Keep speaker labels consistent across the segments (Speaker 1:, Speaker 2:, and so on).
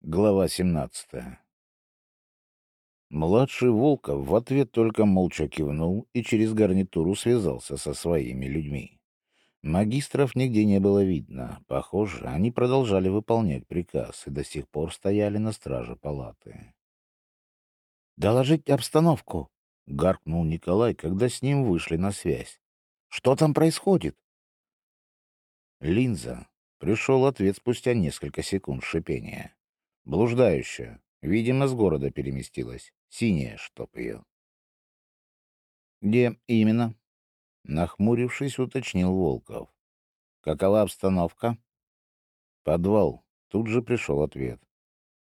Speaker 1: Глава 17 Младший Волков в ответ только молча кивнул и через гарнитуру связался со своими людьми. Магистров нигде не было видно. Похоже, они продолжали выполнять приказ и до сих пор стояли на страже палаты. «Доложить обстановку!» — гаркнул Николай, когда с ним вышли на связь. «Что там происходит?» «Линза!» — пришел ответ спустя несколько секунд шипения. «Блуждающая. Видимо, с города переместилась. Синяя, чтоб ее». «Где именно?» Нахмурившись, уточнил Волков. «Какова обстановка?» «Подвал». Тут же пришел ответ.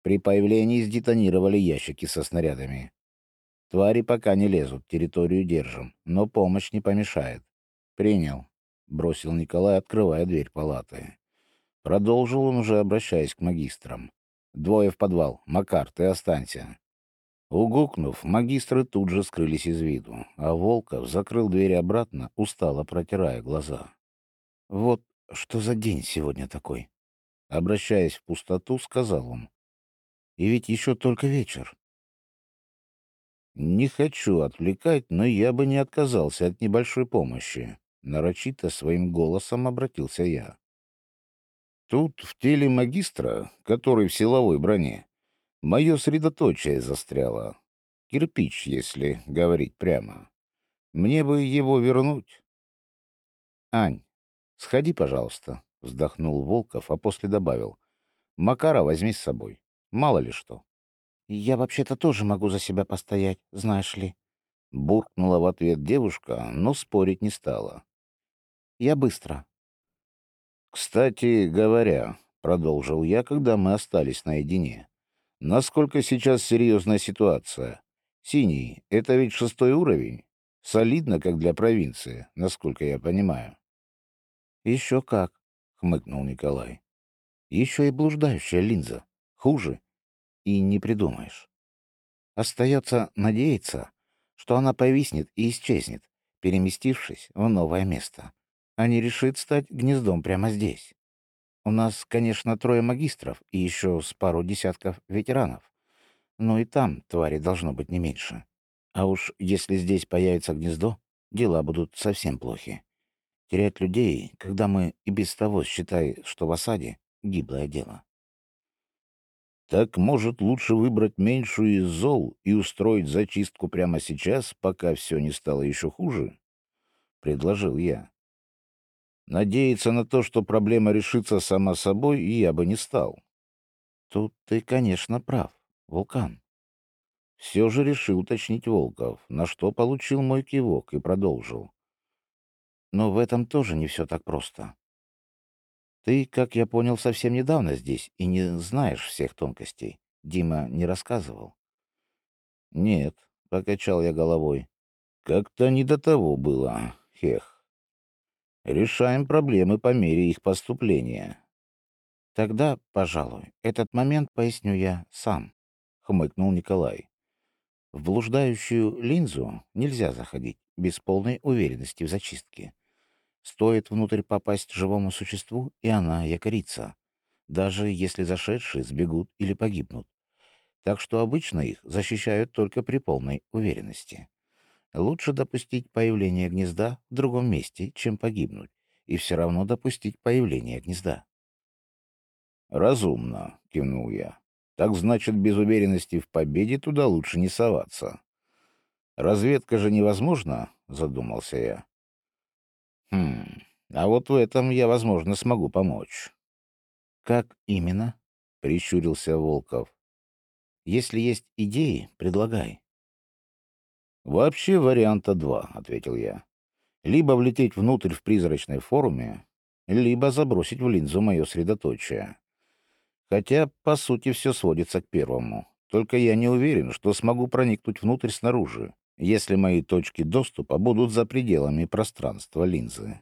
Speaker 1: При появлении сдетонировали ящики со снарядами. Твари пока не лезут, территорию держим, но помощь не помешает. «Принял», — бросил Николай, открывая дверь палаты. Продолжил он уже, обращаясь к магистрам. «Двое в подвал. Макар, ты останься. Угукнув, магистры тут же скрылись из виду, а Волков закрыл дверь обратно, устало протирая глаза. «Вот что за день сегодня такой?» Обращаясь в пустоту, сказал он. «И ведь еще только вечер». «Не хочу отвлекать, но я бы не отказался от небольшой помощи», — нарочито своим голосом обратился я. «Тут в теле магистра, который в силовой броне, Мое средоточие застряло. Кирпич, если говорить прямо. Мне бы его вернуть. — Ань, сходи, пожалуйста, — вздохнул Волков, а после добавил. — Макара возьми с собой. Мало ли что. — Я вообще-то тоже могу за себя постоять, знаешь ли. Буркнула в ответ девушка, но спорить не стала. — Я быстро. — Кстати говоря, — продолжил я, когда мы остались наедине, Насколько сейчас серьезная ситуация? Синий — это ведь шестой уровень. Солидно, как для провинции, насколько я понимаю. — Еще как, — хмыкнул Николай. — Еще и блуждающая линза. Хуже. И не придумаешь. Остается надеяться, что она повиснет и исчезнет, переместившись в новое место, а не решит стать гнездом прямо здесь. У нас, конечно, трое магистров и еще с пару десятков ветеранов. Но и там твари должно быть не меньше. А уж если здесь появится гнездо, дела будут совсем плохи. Терять людей, когда мы и без того, считай, что в осаде, гиблое дело. Так, может, лучше выбрать меньшую из зол и устроить зачистку прямо сейчас, пока все не стало еще хуже? — предложил я. Надеяться на то, что проблема решится сама собой, я бы не стал. Тут ты, конечно, прав, Вулкан. Все же решил уточнить Волков, на что получил мой кивок и продолжил. Но в этом тоже не все так просто. Ты, как я понял, совсем недавно здесь и не знаешь всех тонкостей. Дима не рассказывал. Нет, — покачал я головой. Как-то не до того было, хех. Решаем проблемы по мере их поступления. Тогда, пожалуй, этот момент поясню я сам, хмыкнул Николай. В блуждающую линзу нельзя заходить без полной уверенности в зачистке. Стоит внутрь попасть живому существу, и она якорится, даже если зашедшие сбегут или погибнут. Так что обычно их защищают только при полной уверенности. Лучше допустить появление гнезда в другом месте, чем погибнуть, и все равно допустить появление гнезда. «Разумно», — кивнул я. «Так значит, без уверенности в победе туда лучше не соваться». «Разведка же невозможна», — задумался я. «Хм, а вот в этом я, возможно, смогу помочь». «Как именно?» — прищурился Волков. «Если есть идеи, предлагай». «Вообще варианта два», — ответил я. «Либо влететь внутрь в призрачной форме, либо забросить в линзу мое средоточие. Хотя, по сути, все сводится к первому. Только я не уверен, что смогу проникнуть внутрь снаружи, если мои точки доступа будут за пределами пространства линзы».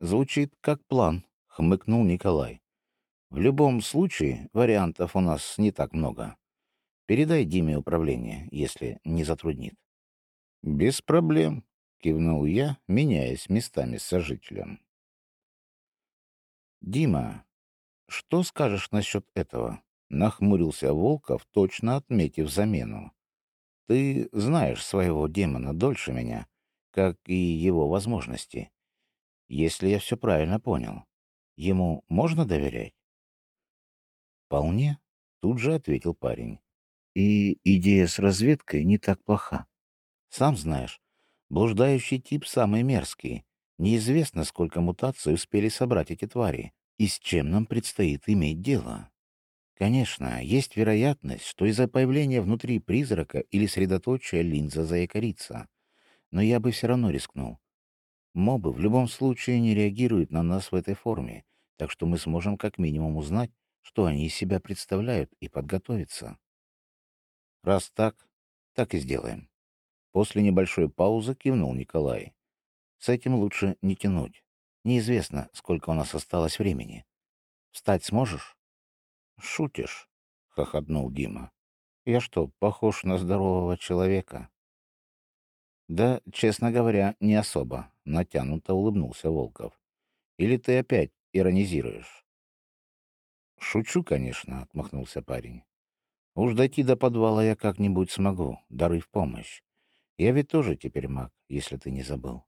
Speaker 1: «Звучит как план», — хмыкнул Николай. «В любом случае, вариантов у нас не так много. Передай Диме управление, если не затруднит. — Без проблем, — кивнул я, меняясь местами с сожителем. — Дима, что скажешь насчет этого? Нахмурился Волков, точно отметив замену. Ты знаешь своего демона дольше меня, как и его возможности. Если я все правильно понял, ему можно доверять? Вполне, тут же ответил парень. И идея с разведкой не так плоха. Сам знаешь, блуждающий тип самый мерзкий. Неизвестно, сколько мутаций успели собрать эти твари, и с чем нам предстоит иметь дело. Конечно, есть вероятность, что из-за появления внутри призрака или средоточия линза заякорится. Но я бы все равно рискнул. Мобы в любом случае не реагируют на нас в этой форме, так что мы сможем как минимум узнать, что они из себя представляют, и подготовиться. Раз так, так и сделаем. После небольшой паузы кивнул Николай. С этим лучше не тянуть. Неизвестно, сколько у нас осталось времени. Встать сможешь? Шутишь? хохотнул Дима. Я что, похож на здорового человека? Да, честно говоря, не особо, натянуто улыбнулся Волков. Или ты опять иронизируешь? Шучу, конечно, отмахнулся парень. Уж дойти до подвала я как-нибудь смогу, дары в помощь. Я ведь тоже теперь маг, если ты не забыл.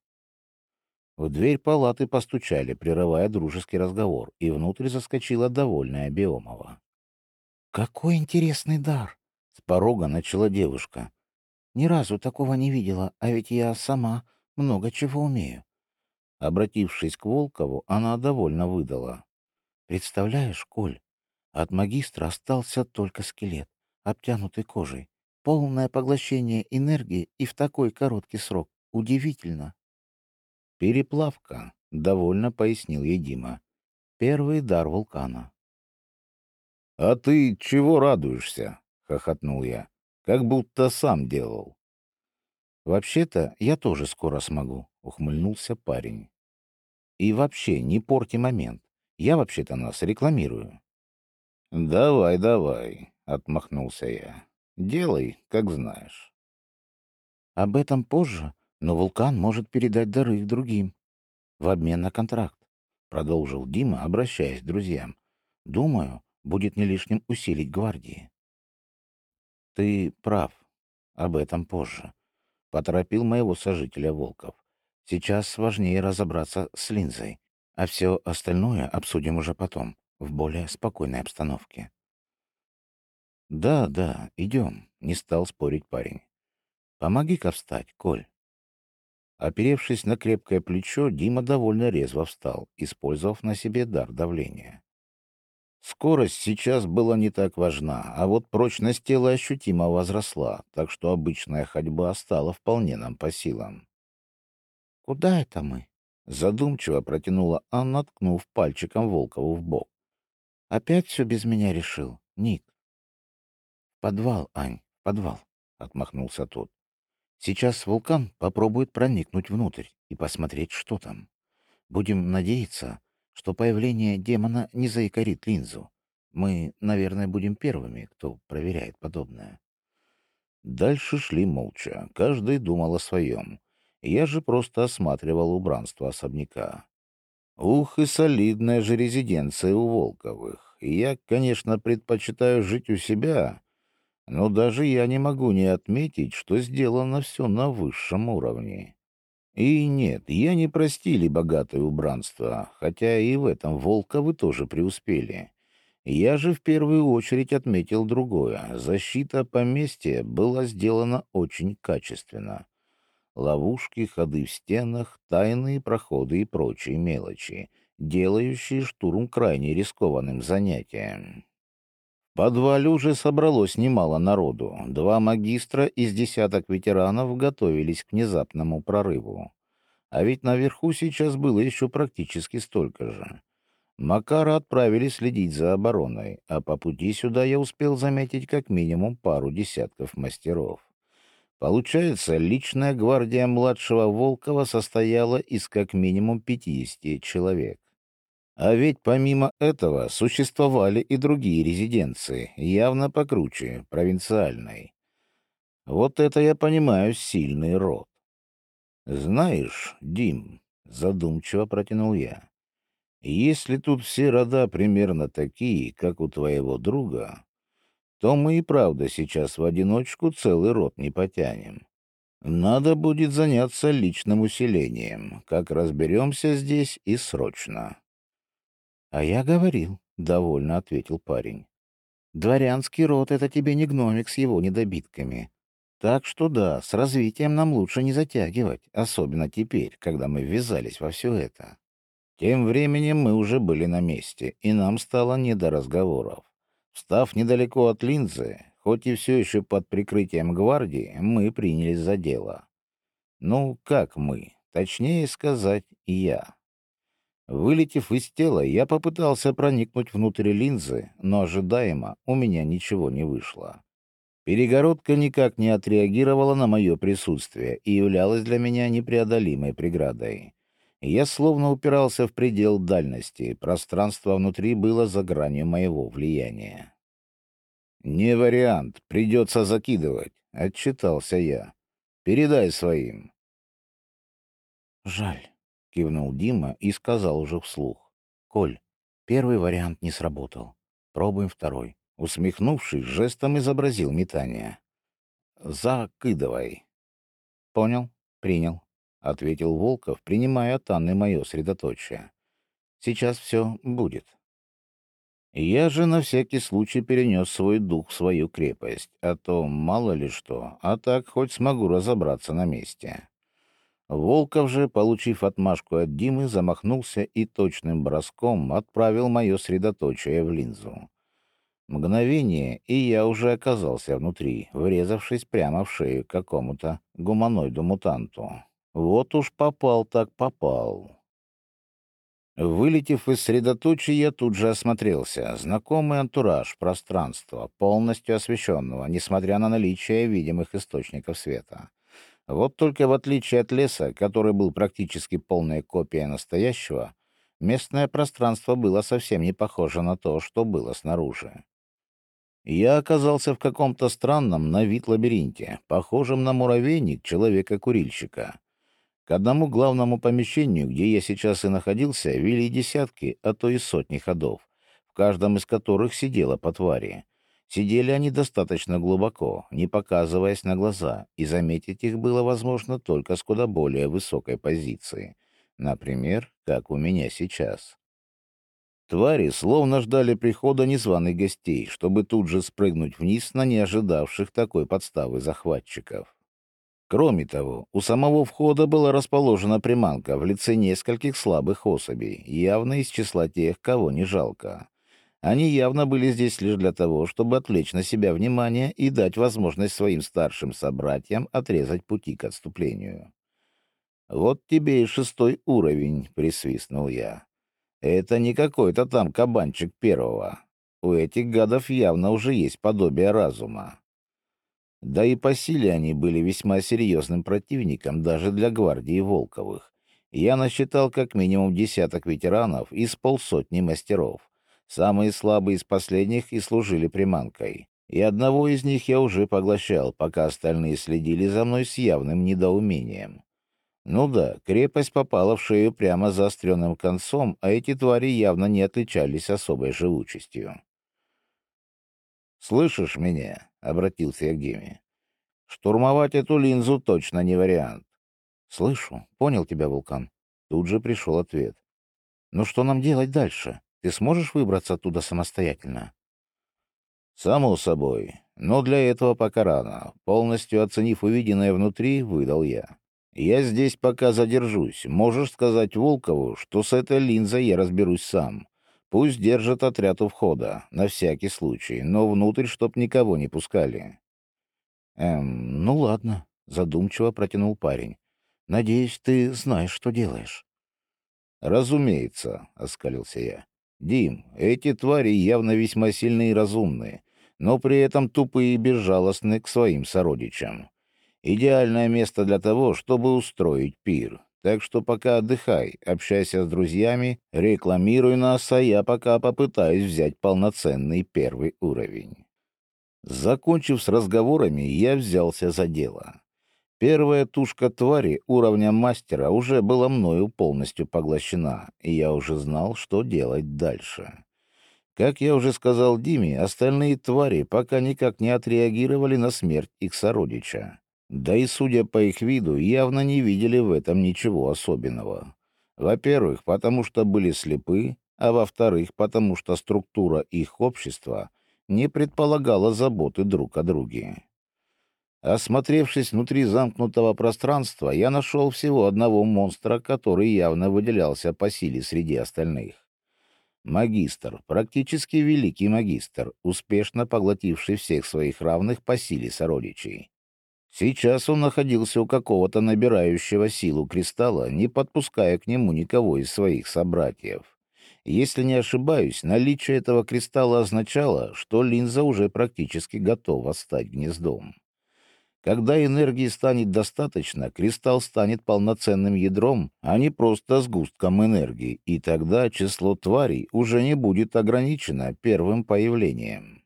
Speaker 1: В дверь палаты постучали, прерывая дружеский разговор, и внутрь заскочила довольная Биомова. «Какой интересный дар!» — с порога начала девушка. «Ни разу такого не видела, а ведь я сама много чего умею». Обратившись к Волкову, она довольно выдала. «Представляешь, Коль, от магистра остался только скелет обтянутый кожей. Полное поглощение энергии и в такой короткий срок. Удивительно. «Переплавка», — довольно пояснил ей Дима. «Первый дар вулкана». «А ты чего радуешься?» — хохотнул я. «Как будто сам делал». «Вообще-то я тоже скоро смогу», — ухмыльнулся парень. «И вообще, не порти момент. Я вообще-то нас рекламирую». «Давай, давай отмахнулся я. Делай, как знаешь. Об этом позже, но вулкан может передать дары другим. В обмен на контракт, продолжил Дима, обращаясь к друзьям. Думаю, будет не лишним усилить гвардии. Ты прав. Об этом позже. Поторопил моего сожителя Волков. Сейчас важнее разобраться с линзой, а все остальное обсудим уже потом, в более спокойной обстановке. «Да, да, идем», — не стал спорить парень. «Помоги-ка встать, Коль». Оперевшись на крепкое плечо, Дима довольно резво встал, использовав на себе дар давления. Скорость сейчас была не так важна, а вот прочность тела ощутимо возросла, так что обычная ходьба стала вполне нам по силам. «Куда это мы?» — задумчиво протянула Анна, ткнув пальчиком Волкову в бок. «Опять все без меня решил, Ник?» Подвал, Ань, подвал, — отмахнулся тот. Сейчас вулкан попробует проникнуть внутрь и посмотреть, что там. Будем надеяться, что появление демона не заикарит линзу. Мы, наверное, будем первыми, кто проверяет подобное. Дальше шли молча, каждый думал о своем. Я же просто осматривал убранство особняка. Ух, и солидная же резиденция у Волковых. я, конечно, предпочитаю жить у себя, но даже я не могу не отметить, что сделано все на высшем уровне. И нет, я не простили богатое убранство, хотя и в этом Волковы тоже преуспели. Я же в первую очередь отметил другое. Защита поместья была сделана очень качественно. Ловушки, ходы в стенах, тайные проходы и прочие мелочи, делающие штурм крайне рискованным занятием подвале уже собралось немало народу. Два магистра из десяток ветеранов готовились к внезапному прорыву. А ведь наверху сейчас было еще практически столько же. Макара отправили следить за обороной, а по пути сюда я успел заметить как минимум пару десятков мастеров. Получается, личная гвардия младшего Волкова состояла из как минимум 50 человек. А ведь помимо этого существовали и другие резиденции, явно покруче, провинциальной. Вот это я понимаю сильный род. Знаешь, Дим, задумчиво протянул я, если тут все рода примерно такие, как у твоего друга, то мы и правда сейчас в одиночку целый рот не потянем. Надо будет заняться личным усилением, как разберемся здесь и срочно. — А я говорил, — довольно ответил парень. — Дворянский род — это тебе не гномик с его недобитками. Так что да, с развитием нам лучше не затягивать, особенно теперь, когда мы ввязались во все это. Тем временем мы уже были на месте, и нам стало не до разговоров. Встав недалеко от линзы, хоть и все еще под прикрытием гвардии, мы принялись за дело. Ну, как мы? Точнее сказать, я. Вылетев из тела, я попытался проникнуть внутрь линзы, но ожидаемо у меня ничего не вышло. Перегородка никак не отреагировала на мое присутствие и являлась для меня непреодолимой преградой. Я словно упирался в предел дальности, пространство внутри было за гранью моего влияния. «Не вариант, придется закидывать», — отчитался я. «Передай своим».
Speaker 2: «Жаль», — кивнул Дима и сказал уже вслух. «Коль, первый вариант не сработал. Пробуем второй».
Speaker 1: Усмехнувшись, жестом изобразил метание. «Закидывай». «Понял, принял», — ответил Волков, принимая от Анны мое средоточие. «Сейчас все будет». Я же на всякий случай перенес свой дух в свою крепость, а то мало ли что, а так хоть смогу разобраться на месте. Волков же, получив отмашку от Димы, замахнулся и точным броском отправил мое средоточие в линзу. Мгновение, и я уже оказался внутри, врезавшись прямо в шею какому-то гуманоиду-мутанту. Вот уж попал так попал. Вылетев из средоточия, я тут же осмотрелся. Знакомый антураж пространства, полностью освещенного, несмотря на наличие видимых источников света. Вот только в отличие от леса, который был практически полная копия настоящего, местное пространство было совсем не похоже на то, что было снаружи. Я оказался в каком-то странном на вид лабиринте, похожем на муравейник человека-курильщика. К одному главному помещению, где я сейчас и находился, вели десятки, а то и сотни ходов, в каждом из которых сидела по твари. Сидели они достаточно глубоко, не показываясь на глаза, и заметить их было возможно только с куда более высокой позиции. Например, как у меня сейчас. Твари словно ждали прихода незваных гостей, чтобы тут же спрыгнуть вниз на неожидавших такой подставы захватчиков. Кроме того, у самого входа была расположена приманка в лице нескольких слабых особей, явно из числа тех, кого не жалко. Они явно были здесь лишь для того, чтобы отвлечь на себя внимание и дать возможность своим старшим собратьям отрезать пути к отступлению. «Вот тебе и шестой уровень», — присвистнул я. Это не какой-то там кабанчик первого. У этих гадов явно уже есть подобие разума. Да и по силе они были весьма серьезным противником даже для гвардии Волковых. Я насчитал как минимум десяток ветеранов из полсотни мастеров. Самые слабые из последних и служили приманкой. И одного из них я уже поглощал, пока остальные следили за мной с явным недоумением. Ну да, крепость попала в шею прямо заостренным концом, а эти твари явно не отличались особой живучестью. «Слышишь меня?» — обратился я к Диме. «Штурмовать эту линзу точно не вариант». «Слышу. Понял тебя, Вулкан». Тут же пришел ответ. «Ну что нам делать дальше? Ты сможешь выбраться оттуда самостоятельно?» «Само собой. Но для этого пока рано. Полностью оценив увиденное внутри, выдал я. Я здесь пока задержусь. Можешь сказать Волкову, что с этой линзой я разберусь сам. Пусть держит отряд у входа, на всякий случай, но внутрь, чтоб никого не пускали. Эм, ну ладно, задумчиво протянул парень. Надеюсь, ты знаешь, что делаешь. Разумеется, оскалился я. Дим, эти твари явно весьма сильные и разумные, но при этом тупые и безжалостны к своим сородичам. Идеальное место для того, чтобы устроить пир. Так что пока отдыхай, общайся с друзьями, рекламируй нас, а я пока попытаюсь взять полноценный первый уровень. Закончив с разговорами, я взялся за дело. Первая тушка твари уровня мастера уже была мною полностью поглощена, и я уже знал, что делать дальше. Как я уже сказал Диме, остальные твари пока никак не отреагировали на смерть их сородича. Да и, судя по их виду, явно не видели в этом ничего особенного. Во-первых, потому что были слепы, а во-вторых, потому что структура их общества не предполагала заботы друг о друге. Осмотревшись внутри замкнутого пространства, я нашел всего одного монстра, который явно выделялся по силе среди остальных. Магистр, практически великий магистр, успешно поглотивший всех своих равных по силе сородичей. Сейчас он находился у какого-то набирающего силу кристалла, не подпуская к нему никого из своих собратьев. Если не ошибаюсь, наличие этого кристалла означало, что линза уже практически готова стать гнездом. Когда энергии станет достаточно, кристалл станет полноценным ядром, а не просто сгустком энергии, и тогда число тварей уже не будет ограничено первым появлением.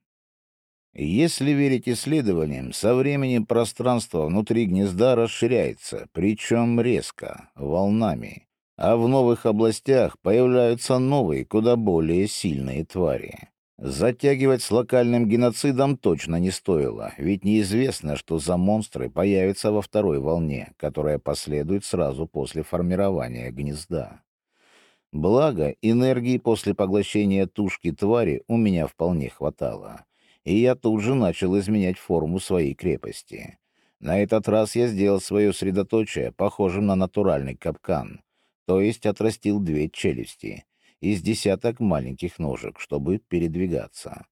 Speaker 1: Если верить исследованиям, со временем пространство внутри гнезда расширяется, причем резко, волнами, а в новых областях появляются новые, куда более сильные твари. Затягивать с локальным геноцидом точно не стоило, ведь неизвестно, что за монстры появятся во второй волне, которая последует сразу после формирования гнезда. Благо, энергии после поглощения тушки твари у меня вполне хватало, и я тут же начал изменять форму своей крепости. На этот раз я сделал свое средоточие похожим на натуральный капкан, то есть отрастил две челюсти — из десяток маленьких ножек, чтобы передвигаться.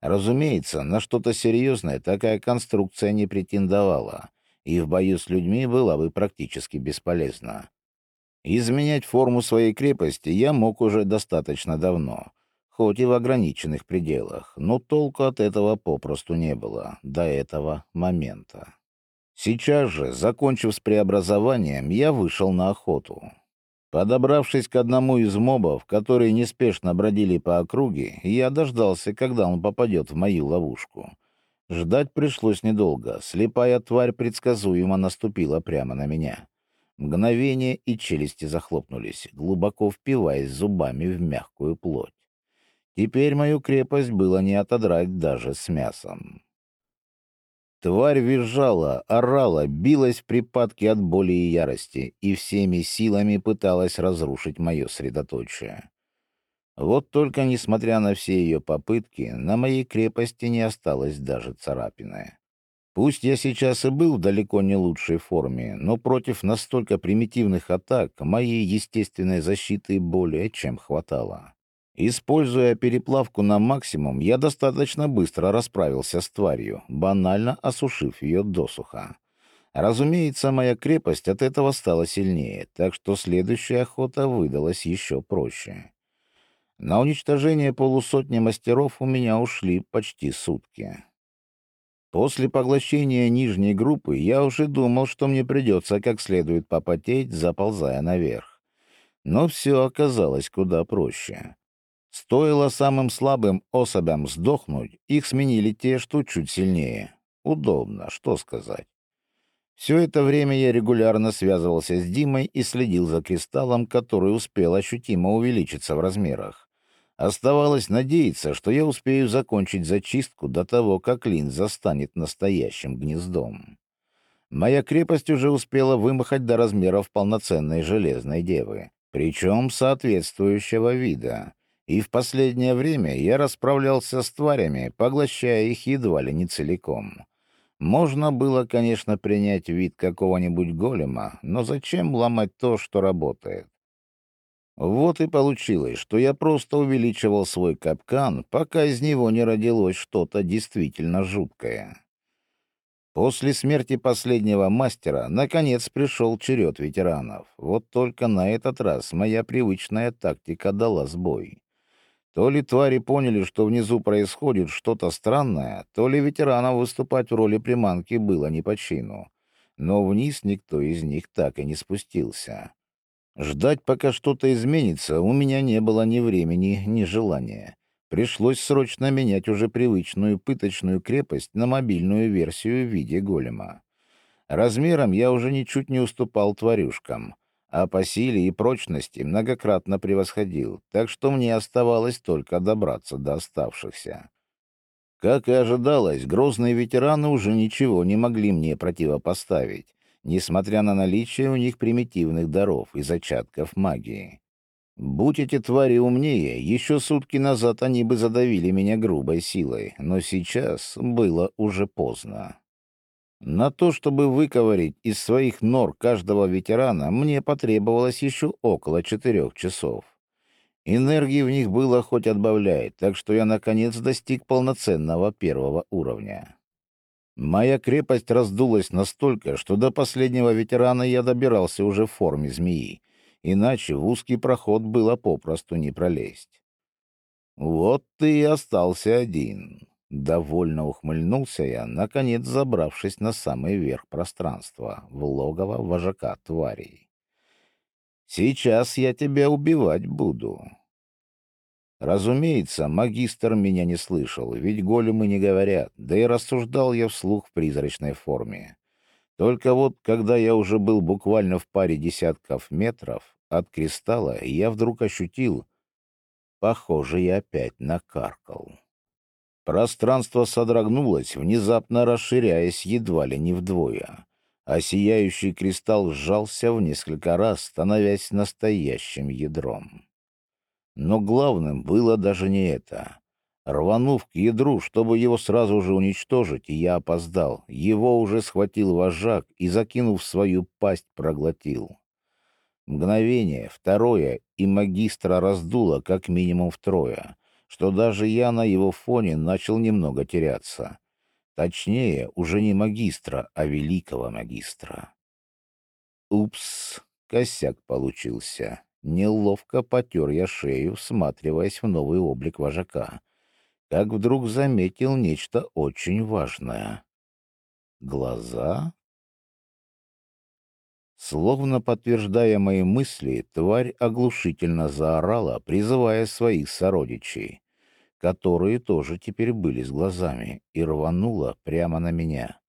Speaker 1: Разумеется, на что-то серьезное такая конструкция не претендовала, и в бою с людьми была бы практически бесполезна. Изменять форму своей крепости я мог уже достаточно давно, хоть и в ограниченных пределах, но толку от этого попросту не было до этого момента. Сейчас же, закончив с преобразованием, я вышел на охоту. Подобравшись к одному из мобов, которые неспешно бродили по округе, я дождался, когда он попадет в мою ловушку. Ждать пришлось недолго. Слепая тварь предсказуемо наступила прямо на меня. Мгновение, и челюсти захлопнулись, глубоко впиваясь зубами в мягкую плоть. Теперь мою крепость было не отодрать даже с мясом. Тварь визжала, орала, билась в припадке от боли и ярости и всеми силами пыталась разрушить мое средоточие. Вот только, несмотря на все ее попытки, на моей крепости не осталось даже царапины. Пусть я сейчас и был в далеко не лучшей форме, но против настолько примитивных атак моей естественной защиты более чем хватало. Используя переплавку на максимум, я достаточно быстро расправился с тварью, банально осушив ее досуха. Разумеется, моя крепость от этого стала сильнее, так что следующая охота выдалась еще проще. На уничтожение полусотни мастеров у меня ушли почти сутки. После поглощения нижней группы я уже думал, что мне придется как следует попотеть, заползая наверх. Но все оказалось куда проще. Стоило самым слабым особям сдохнуть, их сменили те, что чуть сильнее. Удобно, что сказать. Все это время я регулярно связывался с Димой и следил за кристаллом, который успел ощутимо увеличиться в размерах. Оставалось надеяться, что я успею закончить зачистку до того, как линза станет настоящим гнездом. Моя крепость уже успела вымахать до размеров полноценной железной девы, причем соответствующего вида — и в последнее время я расправлялся с тварями, поглощая их едва ли не целиком. Можно было, конечно, принять вид какого-нибудь голема, но зачем ломать то, что работает? Вот и получилось, что я просто увеличивал свой капкан, пока из него не родилось что-то действительно жуткое. После смерти последнего мастера, наконец, пришел черед ветеранов. Вот только на этот раз моя привычная тактика дала сбой. То ли твари поняли, что внизу происходит что-то странное, то ли ветеранам выступать в роли приманки было не по чину. Но вниз никто из них так и не спустился. Ждать, пока что-то изменится, у меня не было ни времени, ни желания. Пришлось срочно менять уже привычную пыточную крепость на мобильную версию в виде голема. Размером я уже ничуть не уступал тварюшкам, а по силе и прочности многократно превосходил, так что мне оставалось только добраться до оставшихся. Как и ожидалось, грозные ветераны уже ничего не могли мне противопоставить, несмотря на наличие у них примитивных даров и зачатков магии. Будь эти твари умнее, еще сутки назад они бы задавили меня грубой силой, но сейчас было уже поздно. На то, чтобы выковырить из своих нор каждого ветерана, мне потребовалось еще около четырех часов. Энергии в них было хоть отбавляй, так что я, наконец, достиг полноценного первого уровня. Моя крепость раздулась настолько, что до последнего ветерана я добирался уже в форме змеи, иначе в узкий проход было попросту не пролезть. Вот ты и остался один. Довольно ухмыльнулся я, наконец забравшись на самый верх пространства, в логово вожака тварей. «Сейчас я тебя убивать буду». Разумеется, магистр меня не слышал, ведь големы не говорят, да и рассуждал я вслух в призрачной форме. Только вот, когда я уже был буквально в паре десятков метров от кристалла, я вдруг ощутил, похоже, я опять накаркал. Пространство содрогнулось, внезапно расширяясь едва ли не вдвое, а сияющий кристалл сжался в несколько раз, становясь настоящим ядром. Но главным было даже не это. Рванув к ядру, чтобы его сразу же уничтожить, я опоздал. Его уже схватил вожак и, закинув свою пасть, проглотил. Мгновение, второе, и магистра раздуло как минимум втрое — что даже я на его фоне начал немного теряться. Точнее, уже не магистра, а великого магистра. Упс, косяк получился. Неловко потер я шею, всматриваясь в новый облик вожака, как вдруг заметил нечто очень важное. Глаза? Словно подтверждая мои мысли, тварь оглушительно заорала, призывая своих сородичей, которые тоже теперь были с глазами, и рванула прямо на меня.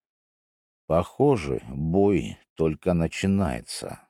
Speaker 1: Похоже, бой только начинается.